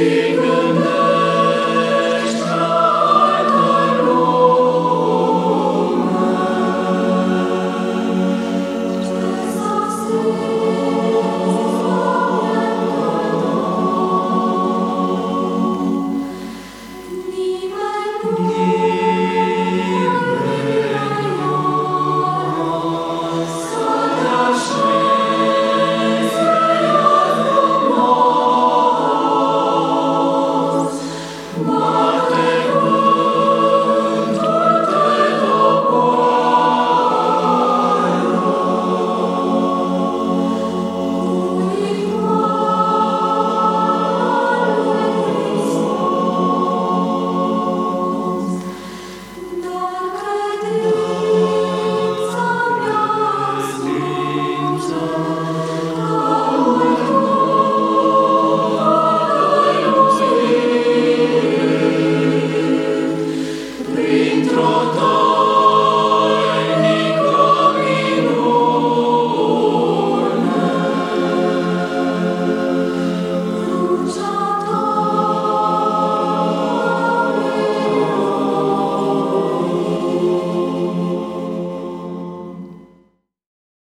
see.